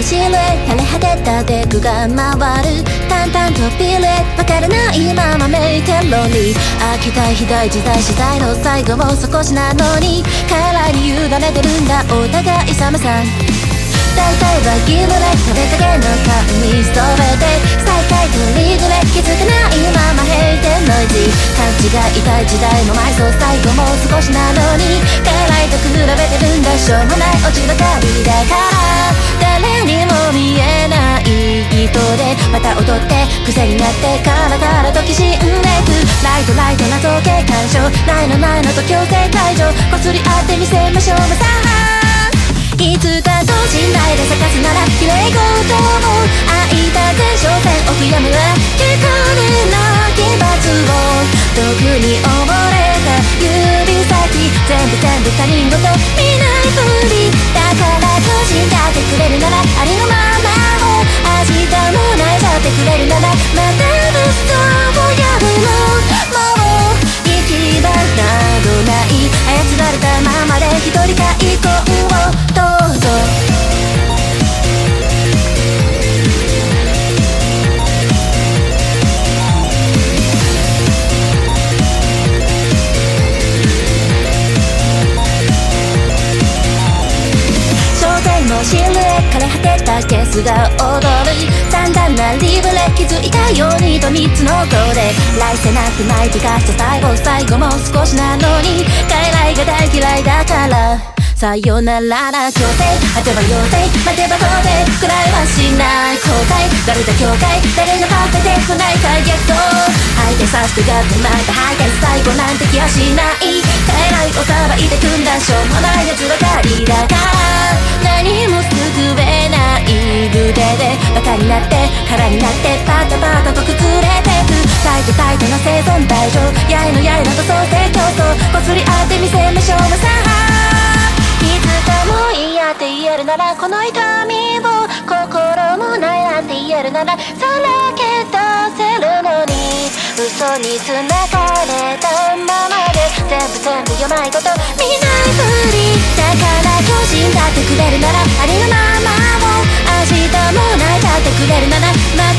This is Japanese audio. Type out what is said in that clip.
シルエ垂れ果てたデクが回る淡々とピルエッわからないままメイテロに飽きたいひどい時代次第の最後も少しなのに彼に委ねてるんだお互い様さ大体はギブレ食べかけのパンにストレて最下位とリグレ気づかないまま閉店ノイジ勘違い痛い時代も埋葬最後も少しなのに彼と比べてるんだしょうもない落ちばかりだからない人でまた踊って癖になってカラカラときしんでくライトライトな造形干渉ないのないのと強制解除こすり合ってみせましょうさあいつかと信頼で咲かすなら綺麗事も空いた前哨戦を悔やむは聞かれな奇抜を毒に溺れた。指先全部全部他人事見ないふり。だから一人か一個枯れ果てたケースが踊る散々なリブレ気づいたようにと三つの号で来世なくない気がして最後最後も少しなのに傀儡が大嫌いだからさよならな強制当てば要請待てば当然くらいはしない後悔誰だ境界誰のかけてこないかゲット相手させてがってまた敗退最後なんて気はしない傀儡をさばいてくんだしょうもない奴ばかりだから何も腕でバカになって空になってパタパタと崩れてくタイトタイトな生存大丈夫やいのやいのと創生競争こすり合ってみせましょうさあいつかもう嫌って言えるならこの痛みを心もないなんて言えるならさらけ出せるのに嘘に繋がれたままで全部全部読まいこと見ないふりだから巨人だってくれるならありの